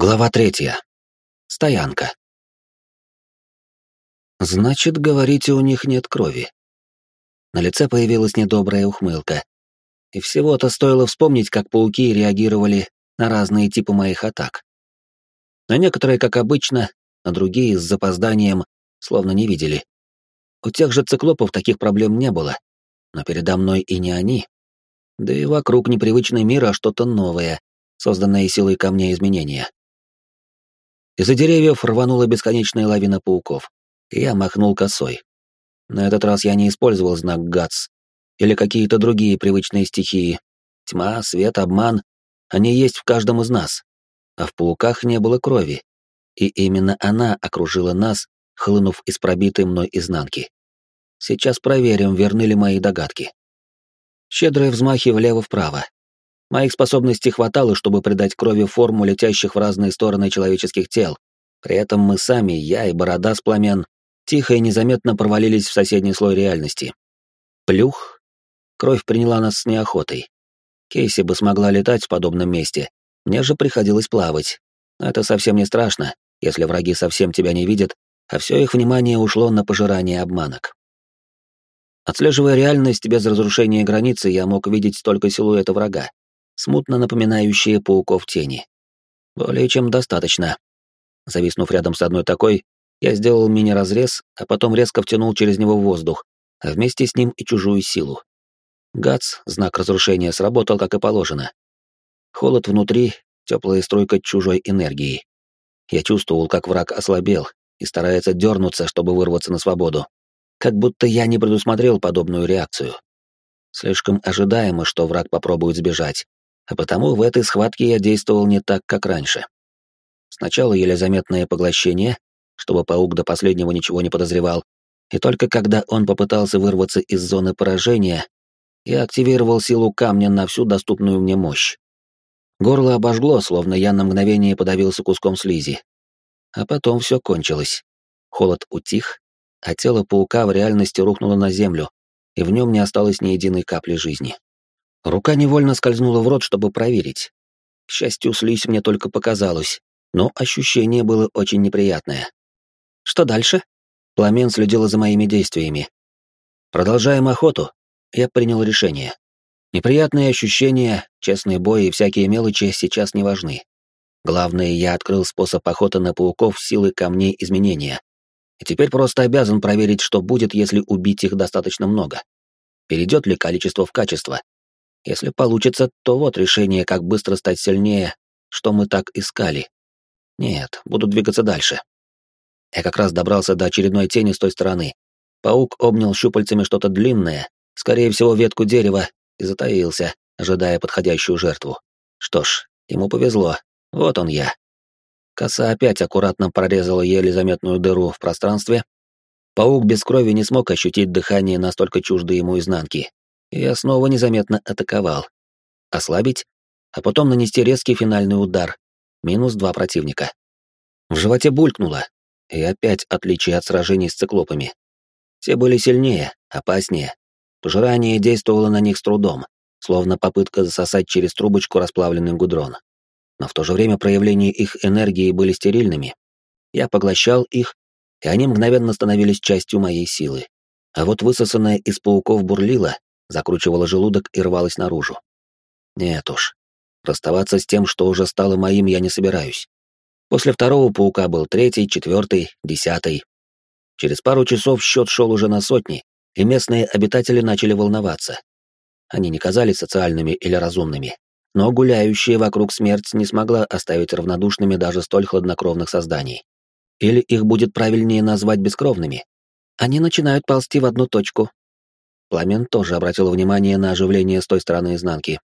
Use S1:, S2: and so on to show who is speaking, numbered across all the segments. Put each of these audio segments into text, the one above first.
S1: Глава третья. Стоянка. Значит, говорите, у них нет крови. На лице появилась недобрая ухмылка. И всего-то стоило вспомнить, как пауки реагировали на разные типы моих атак. На некоторые, как обычно, на другие с запозданием, словно не видели. У тех же циклопов таких проблем не было, но передо мной и не они. Да и вокруг непривычный мир, а что-то новое, созданное силой камня изменения. Из-за деревьев рванула бесконечная лавина пауков, я махнул косой. На этот раз я не использовал знак ГАЦ или какие-то другие привычные стихии. Тьма, свет, обман — они есть в каждом из нас. А в пауках не было крови, и именно она окружила нас, хлынув из пробитой мной изнанки. Сейчас проверим, верны ли мои догадки. Щедрые взмахи влево-вправо, Моих способностей хватало, чтобы придать крови форму летящих в разные стороны человеческих тел. При этом мы сами, я и борода с пламен, тихо и незаметно провалились в соседний слой реальности. Плюх. Кровь приняла нас с неохотой. Кейси бы смогла летать в подобном месте. Мне же приходилось плавать. Но это совсем не страшно, если враги совсем тебя не видят, а все их внимание ушло на пожирание обманок. Отслеживая реальность без разрушения границы, я мог видеть только силуэта врага смутно напоминающие пауков тени. Более чем достаточно. Зависнув рядом с одной такой, я сделал мини-разрез, а потом резко втянул через него воздух, а вместе с ним и чужую силу. Гац, знак разрушения, сработал как и положено. Холод внутри, теплая струйка чужой энергии. Я чувствовал, как враг ослабел и старается дернуться, чтобы вырваться на свободу. Как будто я не предусмотрел подобную реакцию. Слишком ожидаемо, что враг попробует сбежать, а потому в этой схватке я действовал не так, как раньше. Сначала еле заметное поглощение, чтобы паук до последнего ничего не подозревал, и только когда он попытался вырваться из зоны поражения, я активировал силу камня на всю доступную мне мощь. Горло обожгло, словно я на мгновение подавился куском слизи. А потом все кончилось. Холод утих, а тело паука в реальности рухнуло на землю, и в нем не осталось ни единой капли жизни. Рука невольно скользнула в рот, чтобы проверить. К счастью, слизь мне только показалось, но ощущение было очень неприятное. Что дальше? Пламен следила за моими действиями. Продолжаем охоту. Я принял решение. Неприятные ощущения, честный бой и всякие мелочи сейчас не важны. Главное, я открыл способ охоты на пауков силы камней изменения. И теперь просто обязан проверить, что будет, если убить их достаточно много. Перейдет ли количество в качество, если получится, то вот решение, как быстро стать сильнее, что мы так искали. Нет, буду двигаться дальше. Я как раз добрался до очередной тени с той стороны. Паук обнял щупальцами что-то длинное, скорее всего, ветку дерева, и затаился, ожидая подходящую жертву. Что ж, ему повезло. Вот он я. Коса опять аккуратно прорезала еле заметную дыру в пространстве. Паук без крови не смог ощутить дыхание настолько чуждо ему изнанки, я снова незаметно атаковал. Ослабить, а потом нанести резкий финальный удар. Минус два противника. В животе булькнуло, и опять отличие от сражений с циклопами. Те были сильнее, опаснее. Пожирание действовало на них с трудом, словно попытка засосать через трубочку расплавленный гудрон. Но в то же время проявления их энергии были стерильными. Я поглощал их, и они мгновенно становились частью моей силы. А вот высосанное из пауков бурлило, закручивала желудок и рвалась наружу. Нет уж, расставаться с тем, что уже стало моим, я не собираюсь. После второго паука был третий, четвертый, десятый. Через пару часов счет шел уже на сотни, и местные обитатели начали волноваться. Они не казались социальными или разумными, но гуляющая вокруг смерть не смогла оставить равнодушными даже столь хладнокровных созданий. Или их будет правильнее назвать бескровными. Они начинают ползти в одну точку, Пламен тоже обратил внимание на оживление с той стороны изнанки.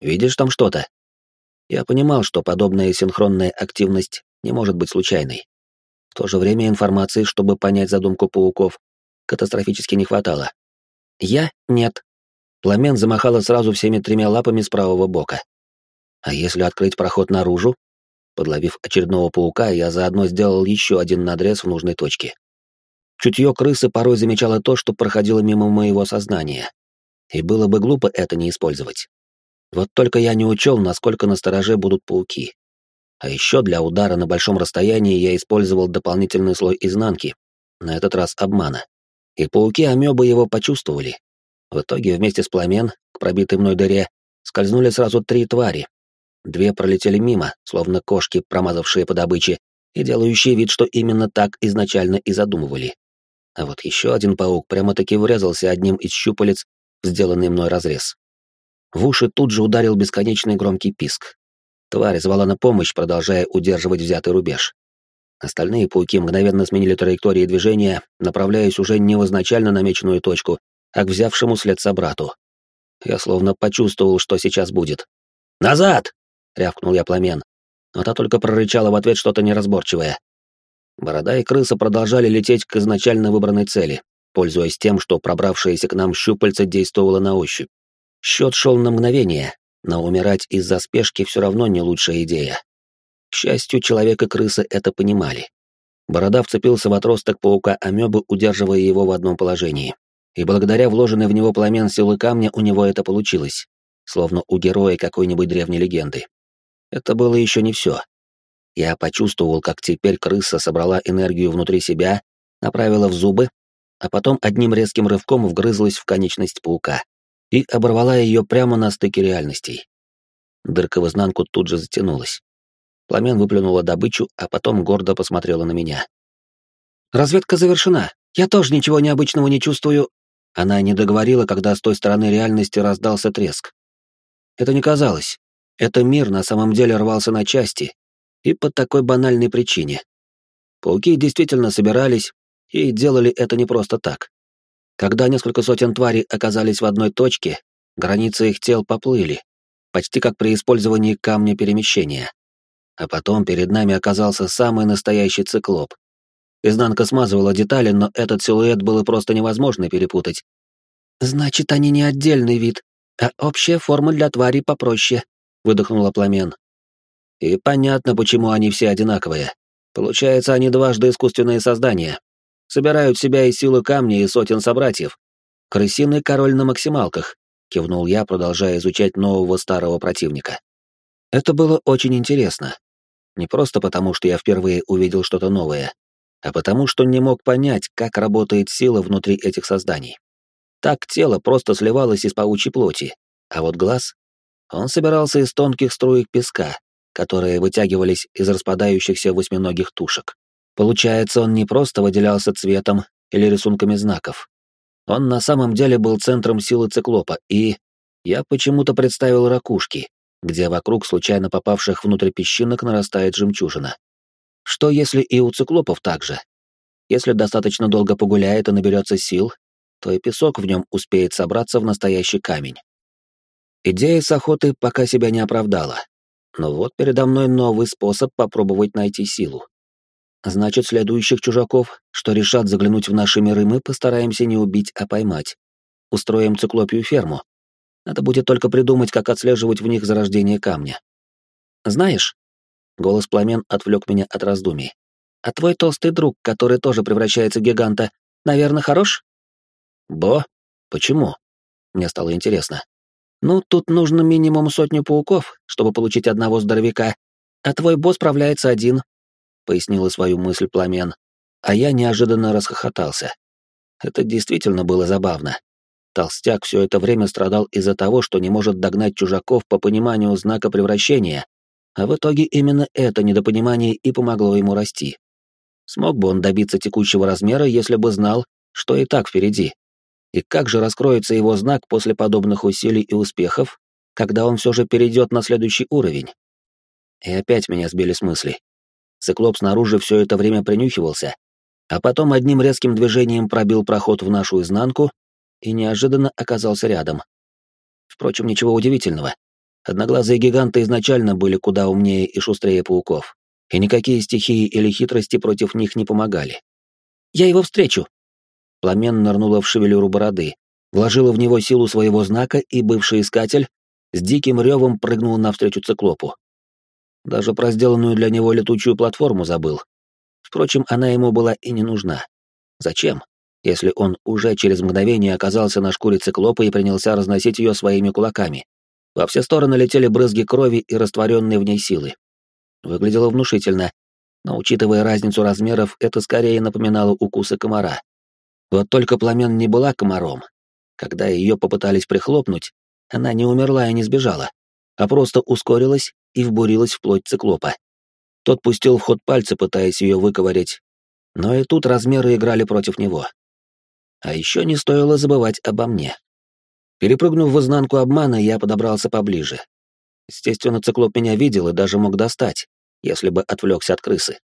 S1: «Видишь там что-то?» Я понимал, что подобная синхронная активность не может быть случайной. В то же время информации, чтобы понять задумку пауков, катастрофически не хватало. «Я — нет». Пламен замахала сразу всеми тремя лапами с правого бока. «А если открыть проход наружу?» Подловив очередного паука, я заодно сделал еще один надрез в нужной точке. Чутье крысы порой замечало то, что проходило мимо моего сознания. И было бы глупо это не использовать. Вот только я не учел, насколько на стороже будут пауки. А еще для удара на большом расстоянии я использовал дополнительный слой изнанки, на этот раз обмана. И пауки-амебы его почувствовали. В итоге вместе с пламен, к пробитой мной дыре, скользнули сразу три твари. Две пролетели мимо, словно кошки, промазавшие по добыче, и делающие вид, что именно так изначально и задумывали. А вот еще один паук прямо-таки врезался одним из щупалец в сделанный мной разрез. В уши тут же ударил бесконечный громкий писк. Тварь звала на помощь, продолжая удерживать взятый рубеж. Остальные пауки мгновенно сменили траектории движения, направляясь уже не в изначально намеченную точку, а к взявшему след собрату. Я словно почувствовал, что сейчас будет. «Назад!» — рявкнул я пламен. Но та только прорычала в ответ что-то неразборчивое. Борода и крыса продолжали лететь к изначально выбранной цели, пользуясь тем, что пробравшееся к нам щупальце действовало на ощупь. Счет шел на мгновение, но умирать из-за спешки все равно не лучшая идея. К счастью, человек и крыса это понимали. Борода вцепился в отросток паука-амебы, удерживая его в одном положении. И благодаря вложенной в него пламен силы камня у него это получилось, словно у героя какой-нибудь древней легенды. Это было еще не все. Я почувствовал, как теперь крыса собрала энергию внутри себя, направила в зубы, а потом одним резким рывком вгрызлась в конечность паука и оборвала ее прямо на стыке реальностей. Дырка в изнанку тут же затянулась. Пламен выплюнула добычу, а потом гордо посмотрела на меня. «Разведка завершена. Я тоже ничего необычного не чувствую». Она не договорила, когда с той стороны реальности раздался треск. Это не казалось. Это мир на самом деле рвался на части, и по такой банальной причине. Пауки действительно собирались и делали это не просто так. Когда несколько сотен тварей оказались в одной точке, границы их тел поплыли, почти как при использовании камня перемещения. А потом перед нами оказался самый настоящий циклоп. Изнанка смазывала детали, но этот силуэт было просто невозможно перепутать. «Значит, они не отдельный вид, а общая форма для тварей попроще», — выдохнула пламен. И понятно, почему они все одинаковые. Получается, они дважды искусственные создания. Собирают себя из силы камня и сотен собратьев. Крысиный король на максималках, кивнул я, продолжая изучать нового старого противника. Это было очень интересно. Не просто потому, что я впервые увидел что-то новое, а потому, что не мог понять, как работает сила внутри этих созданий. Так тело просто сливалось из паучьей плоти, а вот глаз... Он собирался из тонких струек песка, которые вытягивались из распадающихся восьминогих тушек. Получается, он не просто выделялся цветом или рисунками знаков. Он на самом деле был центром силы циклопа, и я почему-то представил ракушки, где вокруг случайно попавших внутрь песчинок нарастает жемчужина. Что если и у циклопов так же? Если достаточно долго погуляет и наберется сил, то и песок в нем успеет собраться в настоящий камень. Идея с охоты пока себя не оправдала. Но вот передо мной новый способ попробовать найти силу. Значит, следующих чужаков, что решат заглянуть в наши миры, мы постараемся не убить, а поймать. Устроим циклопию ферму. Надо будет только придумать, как отслеживать в них зарождение камня. Знаешь, голос пламен отвлек меня от раздумий. А твой толстый друг, который тоже превращается в гиганта, наверное, хорош? Бо? Почему? Мне стало интересно. Ну, тут нужно минимум сотню пауков, чтобы получить одного здоровяка, а твой босс справляется один», — пояснила свою мысль Пламен. А я неожиданно расхохотался. Это действительно было забавно. Толстяк все это время страдал из-за того, что не может догнать чужаков по пониманию знака превращения, а в итоге именно это недопонимание и помогло ему расти. Смог бы он добиться текущего размера, если бы знал, что и так впереди. И как же раскроется его знак после подобных усилий и успехов, когда он все же перейдет на следующий уровень? И опять меня сбили с мысли. Циклоп снаружи все это время принюхивался, а потом одним резким движением пробил проход в нашу изнанку и неожиданно оказался рядом. Впрочем, ничего удивительного. Одноглазые гиганты изначально были куда умнее и шустрее пауков, и никакие стихии или хитрости против них не помогали. «Я его встречу!» Пламен нырнула в шевелюру бороды, вложила в него силу своего знака, и бывший искатель с диким ревом прыгнул навстречу циклопу. Даже про сделанную для него летучую платформу забыл. Впрочем, она ему была и не нужна. Зачем, если он уже через мгновение оказался на шкуре циклопа и принялся разносить ее своими кулаками? Во все стороны летели брызги крови и растворенные в ней силы. Выглядело внушительно, но, учитывая разницу размеров, это скорее напоминало укусы комара. Вот только пламен не была комаром. Когда ее попытались прихлопнуть, она не умерла и не сбежала, а просто ускорилась и вбурилась в плоть циклопа. Тот пустил в ход пальцы, пытаясь ее выковырять, но и тут размеры играли против него. А еще не стоило забывать обо мне. Перепрыгнув в изнанку обмана, я подобрался поближе. Естественно, циклоп меня видел и даже мог достать, если бы отвлекся от крысы.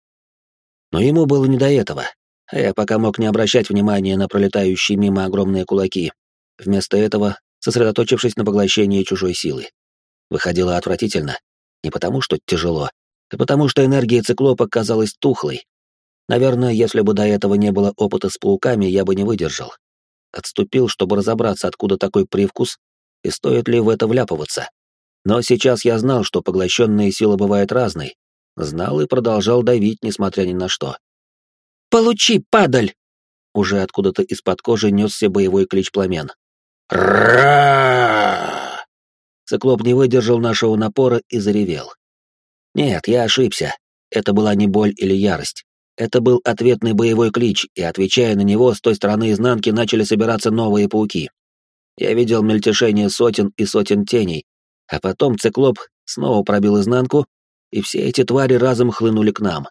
S1: Но ему было не до этого, а я пока мог не обращать внимания на пролетающие мимо огромные кулаки, вместо этого сосредоточившись на поглощении чужой силы. Выходило отвратительно, не потому что тяжело, а потому что энергия циклопа казалась тухлой. Наверное, если бы до этого не было опыта с пауками, я бы не выдержал. Отступил, чтобы разобраться, откуда такой привкус, и стоит ли в это вляпываться. Но сейчас я знал, что поглощенная сила бывает разной. Знал и продолжал давить, несмотря ни на что. «Получи, падаль!» Уже откуда-то из-под кожи несся боевой клич пламен. «Ра!» Циклоп не выдержал нашего напора и заревел. Нет, я ошибся. Это была не боль или ярость. Это был ответный боевой клич, и, отвечая на него, с той стороны изнанки начали собираться новые пауки. Я видел мельтешение сотен и сотен теней, а потом циклоп снова пробил изнанку, и все эти твари разом хлынули к нам.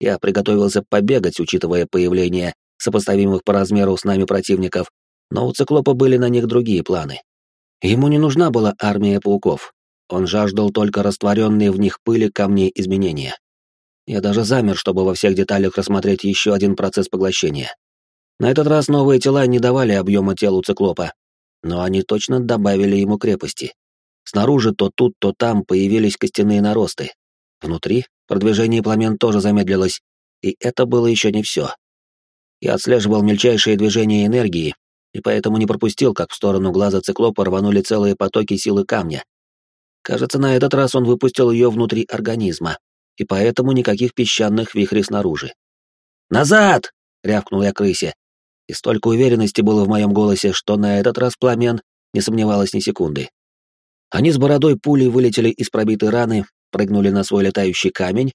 S1: Я приготовился побегать, учитывая появление сопоставимых по размеру с нами противников, но у циклопа были на них другие планы. Ему не нужна была армия пауков. Он жаждал только растворенные в них пыли камней изменения. Я даже замер, чтобы во всех деталях рассмотреть еще один процесс поглощения. На этот раз новые тела не давали объема телу циклопа, но они точно добавили ему крепости. Снаружи то тут, то там появились костяные наросты. Внутри продвижение пламен тоже замедлилось, и это было еще не все. Я отслеживал мельчайшие движения энергии, и поэтому не пропустил, как в сторону глаза циклопа рванули целые потоки силы камня. Кажется, на этот раз он выпустил ее внутри организма, и поэтому никаких песчаных вихрей снаружи. «Назад!» — рявкнул я крысе. И столько уверенности было в моем голосе, что на этот раз пламен не сомневалась ни секунды. Они с бородой пулей вылетели из пробитой раны, прыгнули на свой летающий камень,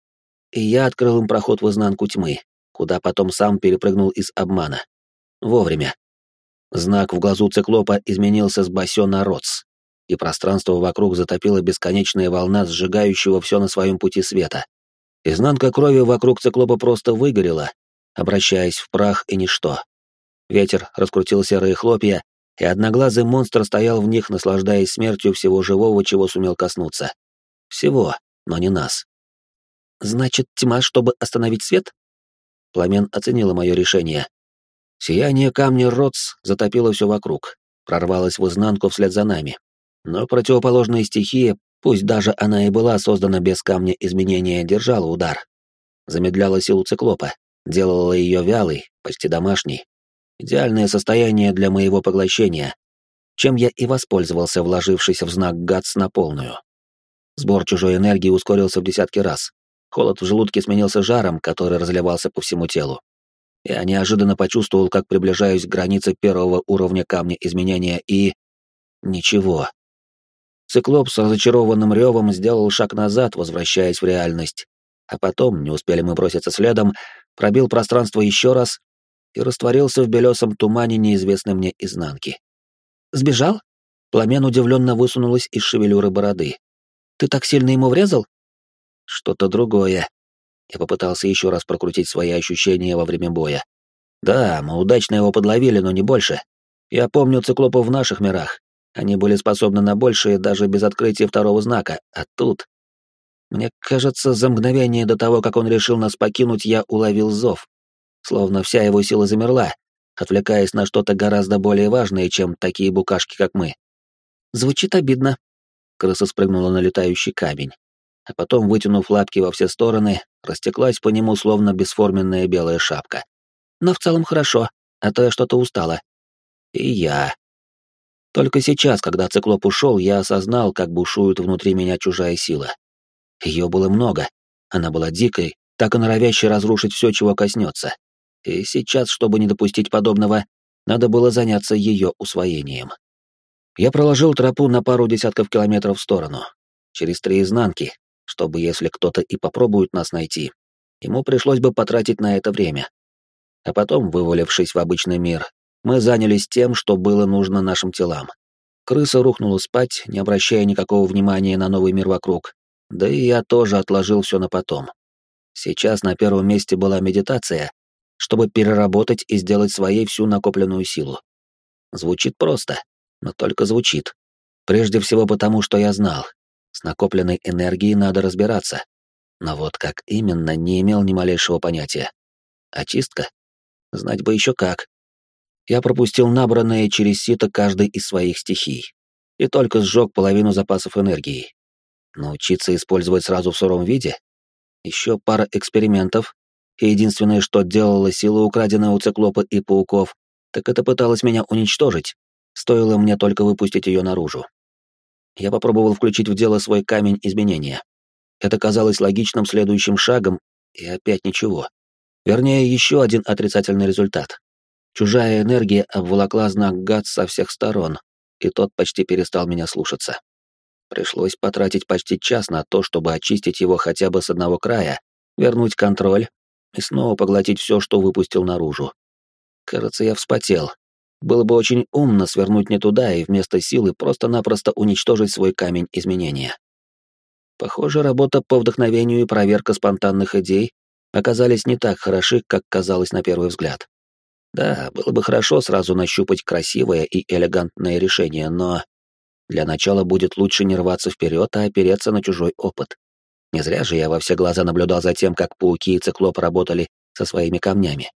S1: и я открыл им проход в изнанку тьмы, куда потом сам перепрыгнул из обмана. Вовремя. Знак в глазу циклопа изменился с басё на роц, и пространство вокруг затопила бесконечная волна сжигающего все на своем пути света. Изнанка крови вокруг циклопа просто выгорела, обращаясь в прах и ничто. Ветер раскрутил серые хлопья, и одноглазый монстр стоял в них, наслаждаясь смертью всего живого, чего сумел коснуться. Всего, но не нас. «Значит, тьма, чтобы остановить свет?» Пламен оценила мое решение, Сияние камня Ротс затопило все вокруг, прорвалось в изнанку вслед за нами. Но противоположная стихия, пусть даже она и была создана без камня изменения, держала удар. Замедляла силу циклопа, делала ее вялой, почти домашней. Идеальное состояние для моего поглощения, чем я и воспользовался, вложившись в знак ГАЦ на полную. Сбор чужой энергии ускорился в десятки раз. Холод в желудке сменился жаром, который разливался по всему телу. Я неожиданно почувствовал, как приближаюсь к границе первого уровня камня изменения и... Ничего. Циклоп с разочарованным ревом сделал шаг назад, возвращаясь в реальность. А потом, не успели мы броситься следом, пробил пространство еще раз и растворился в белесом тумане неизвестной мне изнанки. «Сбежал?» Пламен удивленно высунулась из шевелюры бороды. «Ты так сильно ему врезал?» «Что-то другое», я попытался еще раз прокрутить свои ощущения во время боя. Да, мы удачно его подловили, но не больше. Я помню циклопов в наших мирах. Они были способны на большее даже без открытия второго знака, а тут... Мне кажется, за мгновение до того, как он решил нас покинуть, я уловил зов. Словно вся его сила замерла, отвлекаясь на что-то гораздо более важное, чем такие букашки, как мы. Звучит обидно. Крыса спрыгнула на летающий камень а потом, вытянув лапки во все стороны, растеклась по нему словно бесформенная белая шапка. Но в целом хорошо, а то я что-то устала. И я. Только сейчас, когда циклоп ушел, я осознал, как бушует внутри меня чужая сила. Ее было много. Она была дикой, так и норовящей разрушить все, чего коснется. И сейчас, чтобы не допустить подобного, надо было заняться ее усвоением. Я проложил тропу на пару десятков километров в сторону, через три изнанки, чтобы если кто-то и попробует нас найти, ему пришлось бы потратить на это время. А потом, вывалившись в обычный мир, мы занялись тем, что было нужно нашим телам. Крыса рухнула спать, не обращая никакого внимания на новый мир вокруг, да и я тоже отложил все на потом. Сейчас на первом месте была медитация, чтобы переработать и сделать своей всю накопленную силу. Звучит просто, но только звучит. Прежде всего потому, что я знал, с накопленной энергией надо разбираться. Но вот как именно, не имел ни малейшего понятия. Очистка? Знать бы еще как. Я пропустил набранное через сито каждой из своих стихий и только сжег половину запасов энергии. Научиться использовать сразу в сыром виде? Еще пара экспериментов, и единственное, что делала сила, украденная у циклопа и пауков, так это пыталась меня уничтожить, стоило мне только выпустить ее наружу. Я попробовал включить в дело свой камень изменения. Это казалось логичным следующим шагом, и опять ничего. Вернее, еще один отрицательный результат. Чужая энергия обволокла знак гад со всех сторон, и тот почти перестал меня слушаться. Пришлось потратить почти час на то, чтобы очистить его хотя бы с одного края, вернуть контроль и снова поглотить все, что выпустил наружу. Кажется, я вспотел. Было бы очень умно свернуть не туда и вместо силы просто-напросто уничтожить свой камень изменения. Похоже, работа по вдохновению и проверка спонтанных идей оказались не так хороши, как казалось на первый взгляд. Да, было бы хорошо сразу нащупать красивое и элегантное решение, но для начала будет лучше не рваться вперед, а опереться на чужой опыт. Не зря же я во все глаза наблюдал за тем, как пауки и циклоп работали со своими камнями.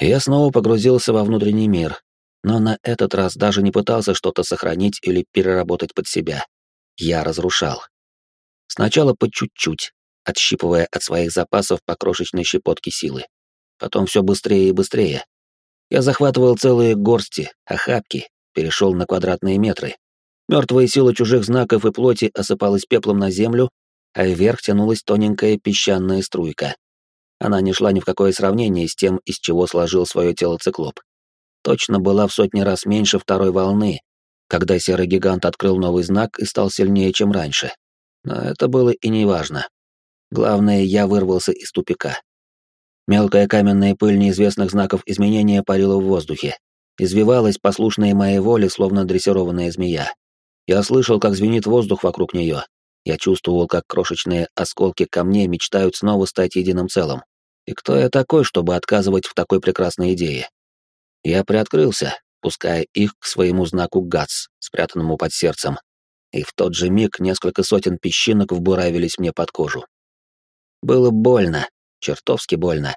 S1: Я снова погрузился во внутренний мир, но на этот раз даже не пытался что-то сохранить или переработать под себя. Я разрушал. Сначала по чуть-чуть, отщипывая от своих запасов по крошечной щепотке силы. Потом все быстрее и быстрее. Я захватывал целые горсти, охапки, перешел на квадратные метры. Мертвая сила чужих знаков и плоти осыпалась пеплом на землю, а вверх тянулась тоненькая песчаная струйка. Она не шла ни в какое сравнение с тем, из чего сложил свое тело циклоп. Точно была в сотни раз меньше второй волны, когда серый гигант открыл новый знак и стал сильнее, чем раньше. Но это было и не важно. Главное, я вырвался из тупика. Мелкая каменная пыль неизвестных знаков изменения парила в воздухе. Извивалась, послушная моей воле, словно дрессированная змея. Я слышал, как звенит воздух вокруг нее, я чувствовал, как крошечные осколки камней мечтают снова стать единым целым. И кто я такой, чтобы отказывать в такой прекрасной идее? Я приоткрылся, пуская их к своему знаку ГАЦ, спрятанному под сердцем. И в тот же миг несколько сотен песчинок вбуравились мне под кожу. Было больно, чертовски больно,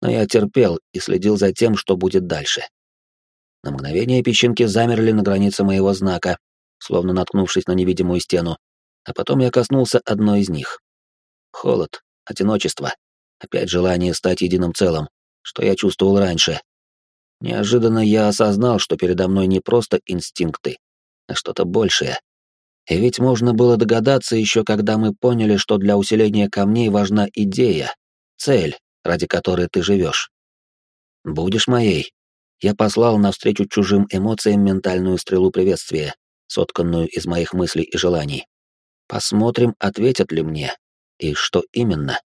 S1: но я терпел и следил за тем, что будет дальше. На мгновение песчинки замерли на границе моего знака, словно наткнувшись на невидимую стену, а потом я коснулся одной из них. Холод, одиночество, опять желание стать единым целым, что я чувствовал раньше. Неожиданно я осознал, что передо мной не просто инстинкты, а что-то большее. И ведь можно было догадаться еще, когда мы поняли, что для усиления камней важна идея, цель, ради которой ты живешь. Будешь моей. Я послал навстречу чужим эмоциям ментальную стрелу приветствия, сотканную из моих мыслей и желаний. Посмотрим, ответят ли мне. И что именно.